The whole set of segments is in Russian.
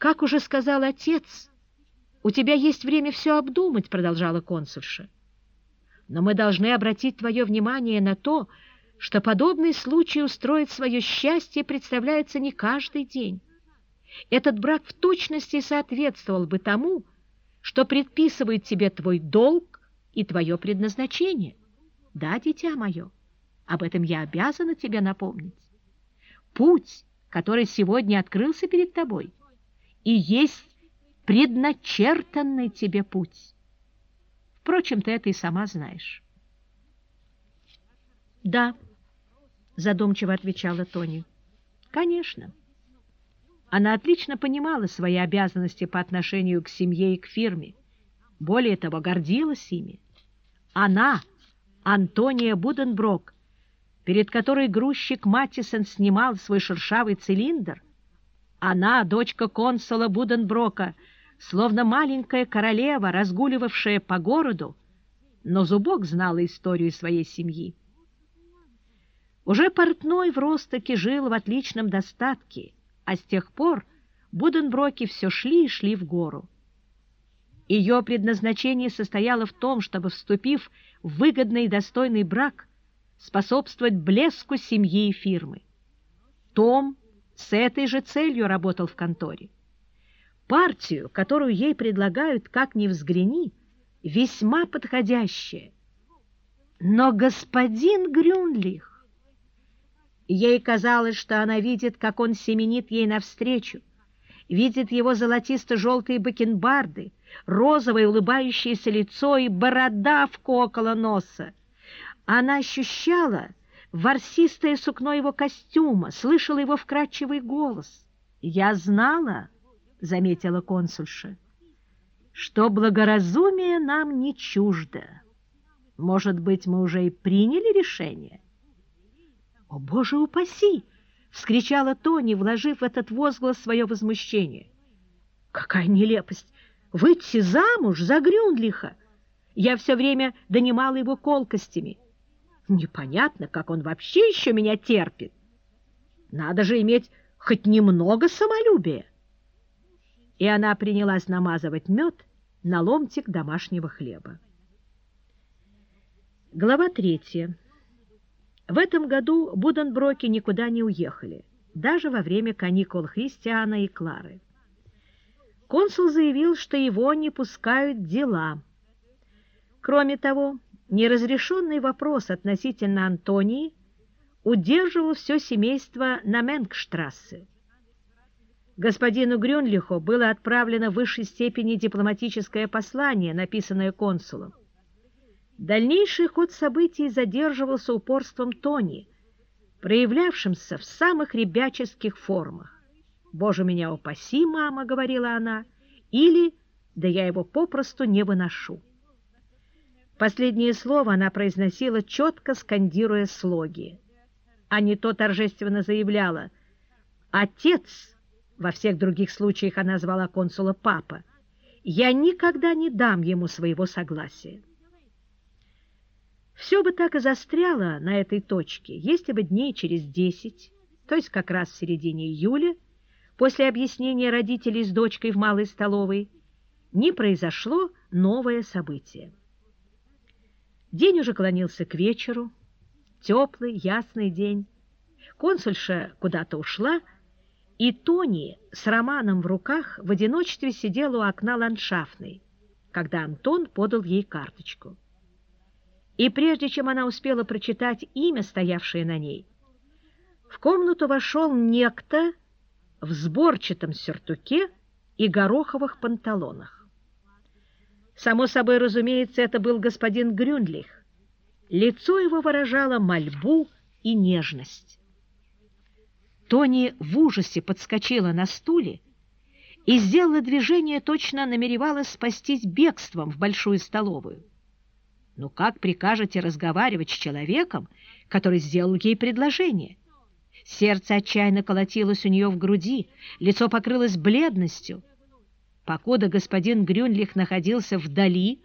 «Как уже сказал отец, у тебя есть время все обдумать», — продолжала консульша. «Но мы должны обратить твое внимание на то, что подобный случай устроить свое счастье представляется не каждый день. Этот брак в точности соответствовал бы тому, что предписывает тебе твой долг и твое предназначение. Да, дитя мое, об этом я обязана тебе напомнить. Путь, который сегодня открылся перед тобой, и есть предначертанный тебе путь. Впрочем, ты это и сама знаешь. Да, задумчиво отвечала Тони. Конечно. Она отлично понимала свои обязанности по отношению к семье и к фирме. Более того, гордилась ими. Она, Антония Буденброк, перед которой грузчик Маттисон снимал свой шершавый цилиндр, она, дочка консула Буденброка, словно маленькая королева, разгуливавшая по городу, но зубок знала историю своей семьи. Уже портной в Ростоке жил в отличном достатке, а с тех пор Буденброки все шли и шли в гору. Ее предназначение состояло в том, чтобы, вступив в выгодный и достойный брак, способствовать блеску семьи и фирмы. Том с этой же целью работал в конторе. Партию, которую ей предлагают, как ни взгляни, весьма подходящая. Но господин Грюнлих Ей казалось, что она видит, как он семенит ей навстречу, видит его золотисто-желтые бакенбарды, розовое улыбающееся лицо и бородавку около носа. Она ощущала ворсистое сукно его костюма, слышала его вкрадчивый голос. «Я знала», — заметила консульша, — «что благоразумие нам не чуждо. Может быть, мы уже и приняли решение?» «О, Боже упаси!» — вскричала Тони, вложив в этот возглас свое возмущение. «Какая нелепость! Выйти замуж за Грюндлиха! Я все время донимала его колкостями. Непонятно, как он вообще еще меня терпит. Надо же иметь хоть немного самолюбия!» И она принялась намазывать мед на ломтик домашнего хлеба. Глава третья. В этом году Буденброки никуда не уехали, даже во время каникул Христиана и Клары. Консул заявил, что его не пускают дела. Кроме того, неразрешенный вопрос относительно Антонии удерживал все семейство на Менгштрассе. Господину Грюнлиху было отправлено в высшей степени дипломатическое послание, написанное консулом. Дальнейший ход событий задерживался упорством Тони, проявлявшимся в самых ребяческих формах. «Боже, меня упаси, мама!» — говорила она, или «Да я его попросту не выношу». Последнее слово она произносила, четко скандируя слоги. А не то торжественно заявляла «Отец!» Во всех других случаях она звала консула «папа». «Я никогда не дам ему своего согласия». Все бы так и застряло на этой точке, если бы дней через десять, то есть как раз в середине июля, после объяснения родителей с дочкой в малой столовой, не произошло новое событие. День уже клонился к вечеру, теплый, ясный день. Консульша куда-то ушла, и Тони с романом в руках в одиночестве сидела у окна ландшафтной, когда Антон подал ей карточку. И прежде чем она успела прочитать имя, стоявшее на ней, в комнату вошел некто в сборчатом сюртуке и гороховых панталонах. Само собой, разумеется, это был господин Грюндлих. Лицо его выражало мольбу и нежность. Тони в ужасе подскочила на стуле и сделала движение, точно намеревалась спастись бегством в большую столовую. Но как прикажете разговаривать с человеком, который сделал ей предложение? Сердце отчаянно колотилось у нее в груди, лицо покрылось бледностью. Покуда господин Грюнлих находился вдали,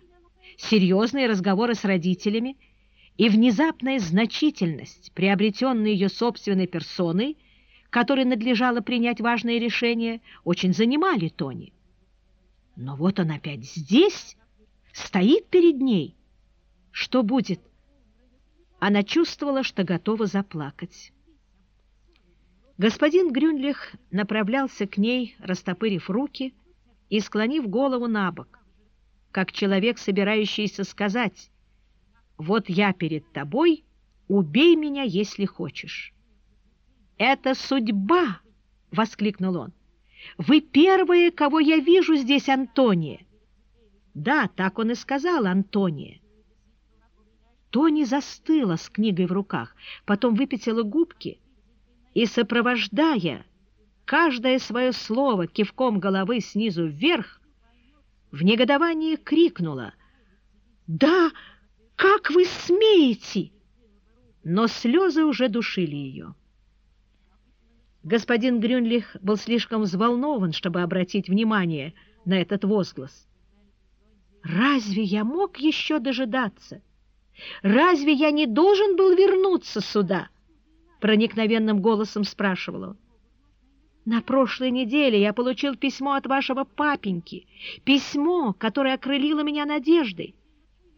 серьезные разговоры с родителями и внезапная значительность, приобретенная ее собственной персоной, которой надлежало принять важное решение, очень занимали Тони. Но вот он опять здесь, стоит перед ней. Что будет? Она чувствовала, что готова заплакать. Господин Грюнлих направлялся к ней, растопырив руки и склонив голову на бок, как человек, собирающийся сказать «Вот я перед тобой, убей меня, если хочешь». «Это судьба!» — воскликнул он. «Вы первые, кого я вижу здесь, Антония!» «Да, так он и сказал, Антония!» Тони застыла с книгой в руках, потом выпятила губки и, сопровождая каждое свое слово кивком головы снизу вверх, в негодовании крикнула «Да, как вы смеете!» Но слезы уже душили ее. Господин Грюнлих был слишком взволнован, чтобы обратить внимание на этот возглас. «Разве я мог еще дожидаться? Разве я не должен был вернуться сюда?» Проникновенным голосом спрашивал он. «На прошлой неделе я получил письмо от вашего папеньки, письмо, которое окрылило меня надеждой.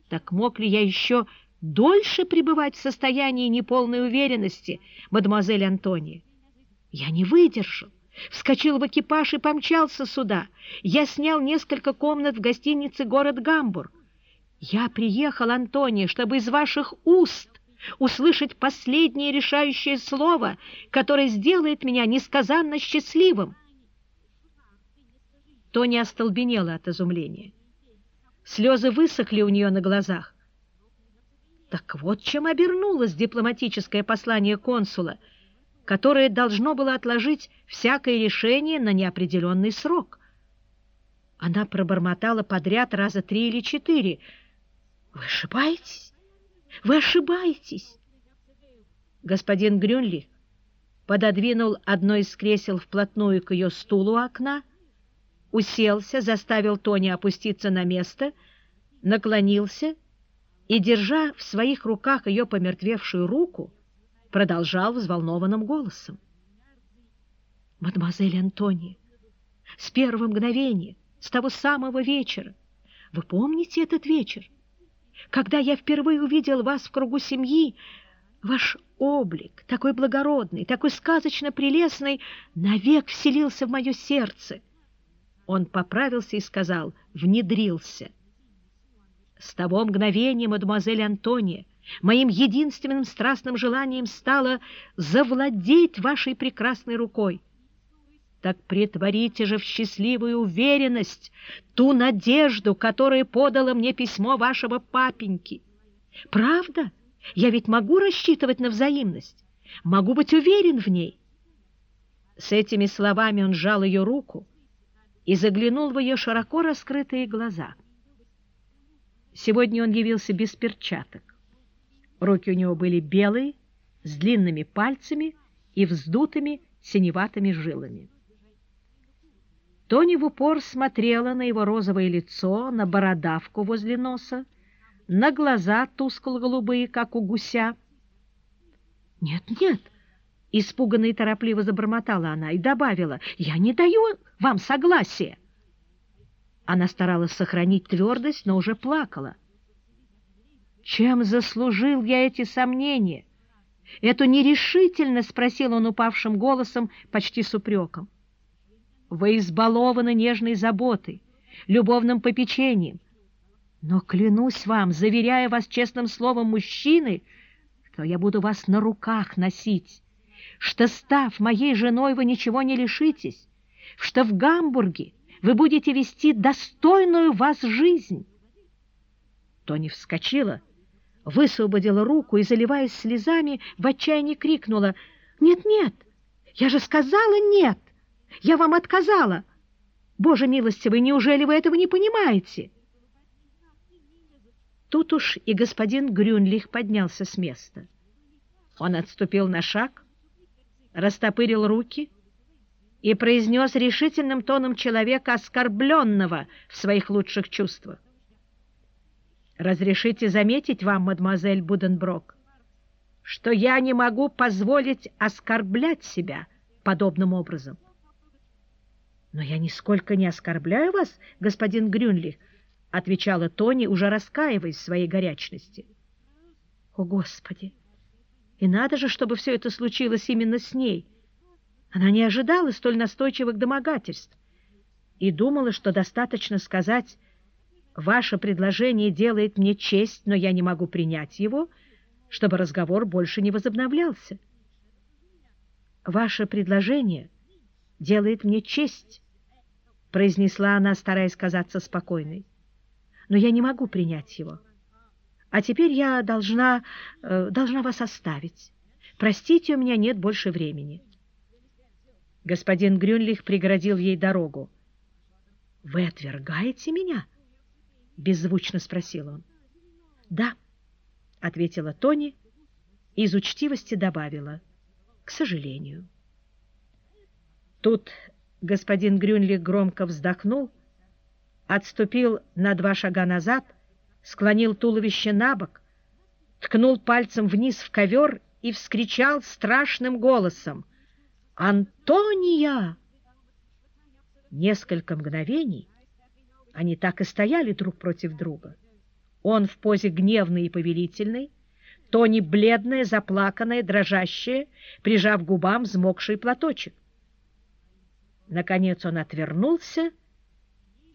Так мог ли я еще дольше пребывать в состоянии неполной уверенности, мадемуазель Антония? Я не выдержал. Вскочил в экипаж и помчался сюда. Я снял несколько комнат в гостинице «Город Гамбург». Я приехал, Антония, чтобы из ваших уст услышать последнее решающее слово, которое сделает меня несказанно счастливым. Тони остолбенела от изумления. Слезы высохли у нее на глазах. Так вот чем обернулось дипломатическое послание консула — которое должно было отложить всякое решение на неопределенный срок. Она пробормотала подряд раза три или четыре. «Вы ошибаетесь! Вы ошибаетесь!» Господин Грюнли пододвинул одно из кресел вплотную к ее стулу окна, уселся, заставил Тони опуститься на место, наклонился и, держа в своих руках ее помертвевшую руку, продолжал взволнованным голосом. «Мадемуазель Антония, с первого мгновения, с того самого вечера, вы помните этот вечер? Когда я впервые увидел вас в кругу семьи, ваш облик, такой благородный, такой сказочно прелестный, навек вселился в мое сердце». Он поправился и сказал «внедрился». С того мгновения, мадемуазель Антония, Моим единственным страстным желанием стало завладеть вашей прекрасной рукой. Так претворите же в счастливую уверенность ту надежду, которую подало мне письмо вашего папеньки. Правда? Я ведь могу рассчитывать на взаимность, могу быть уверен в ней. С этими словами он сжал ее руку и заглянул в ее широко раскрытые глаза. Сегодня он явился без перчаток. Руки у него были белые, с длинными пальцами и вздутыми синеватыми жилами. Тони в упор смотрела на его розовое лицо, на бородавку возле носа, на глаза тускло-голубые, как у гуся. «Нет, нет!» — испуганно и торопливо забормотала она и добавила, «Я не даю вам согласия!» Она старалась сохранить твердость, но уже плакала. Чем заслужил я эти сомнения? Эту нерешительность спросил он упавшим голосом, почти с упреком. Вы избалованы нежной заботой, любовным попечением. Но клянусь вам, заверяя вас честным словом мужчины, что я буду вас на руках носить, что, став моей женой, вы ничего не лишитесь, что в Гамбурге вы будете вести достойную вас жизнь. Тони вскочила, высвободила руку и, заливаясь слезами, в отчаянии крикнула «Нет-нет! Я же сказала нет! Я вам отказала! Боже милостивый, неужели вы этого не понимаете?» Тут уж и господин Грюнлих поднялся с места. Он отступил на шаг, растопырил руки и произнес решительным тоном человека, оскорбленного в своих лучших чувствах. Разрешите заметить вам, мадемуазель Буденброк, что я не могу позволить оскорблять себя подобным образом. «Но я нисколько не оскорбляю вас, господин Грюнлих», — отвечала Тони, уже раскаиваясь в своей горячности. «О, Господи! И надо же, чтобы все это случилось именно с ней!» Она не ожидала столь настойчивых домогательств и думала, что достаточно сказать «Ваше предложение делает мне честь, но я не могу принять его», чтобы разговор больше не возобновлялся. «Ваше предложение делает мне честь», — произнесла она, стараясь казаться спокойной. «Но я не могу принять его. А теперь я должна, э, должна вас оставить. Простите, у меня нет больше времени». Господин Грюнлих преградил ей дорогу. «Вы отвергаете меня?» — беззвучно спросил он. «Да», — ответила Тони и из учтивости добавила. «К сожалению». Тут господин Грюнлих громко вздохнул, отступил на два шага назад, склонил туловище на бок, ткнул пальцем вниз в ковер и вскричал страшным голосом «Антония!» Несколько мгновений они так и стояли друг против друга. Он в позе гневной и повелительной, Тони бледная, заплаканная, дрожащая, прижав губам взмокший платочек. Наконец он отвернулся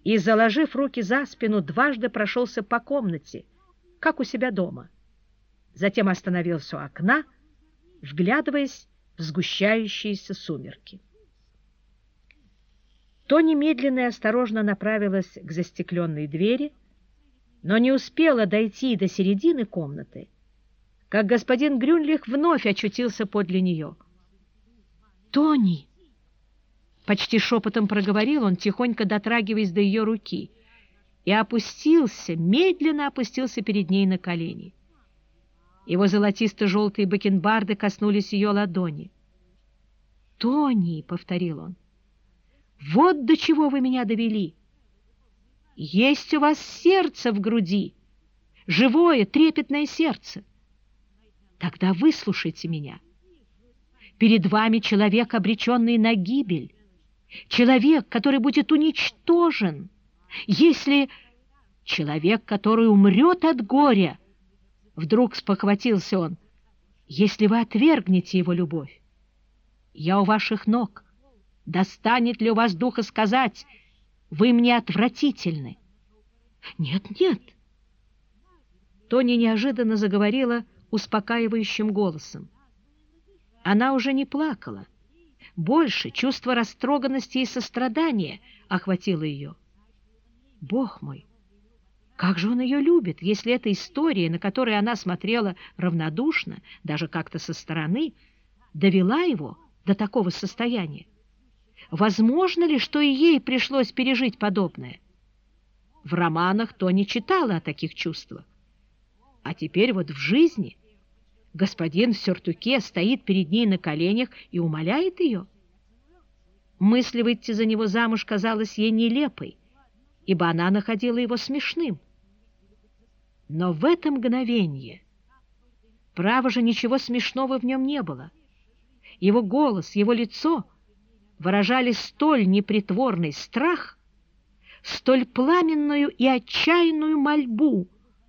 и, заложив руки за спину, дважды прошелся по комнате, как у себя дома. Затем остановился у окна, вглядываясь в сгущающиеся сумерки. То немедленно и осторожно направилась к застекленной двери, но не успела дойти до середины комнаты, как господин Грюнлих вновь очутился подле нее. «Тони!» Почти шепотом проговорил он, тихонько дотрагиваясь до ее руки, и опустился, медленно опустился перед ней на колени. Его золотисто-желтые бакенбарды коснулись ее ладони. «Тони!» — повторил он. «Вот до чего вы меня довели! Есть у вас сердце в груди, живое, трепетное сердце. Тогда выслушайте меня. Перед вами человек, обреченный на гибель, человек, который будет уничтожен, если человек, который умрет от горя, вдруг спохватился он, если вы отвергнете его любовь. Я у ваших ног. Достанет ли у вас духа сказать, вы мне отвратительны? Нет, нет. Тони неожиданно заговорила успокаивающим голосом. Она уже не плакала. Больше чувство растроганности и сострадания охватило ее. Бог мой! Как же он ее любит, если эта история, на которую она смотрела равнодушно, даже как-то со стороны, довела его до такого состояния? Возможно ли, что и ей пришлось пережить подобное? В романах то не читала о таких чувствах. А теперь вот в жизни господин в сюртуке стоит перед ней на коленях и умоляет ее. Мысль выйти за него замуж казалась ей нелепой, ибо она находила его смешным. Но в это мгновение, право же, ничего смешного в нем не было. Его голос, его лицо выражали столь непритворный страх, столь пламенную и отчаянную мольбу,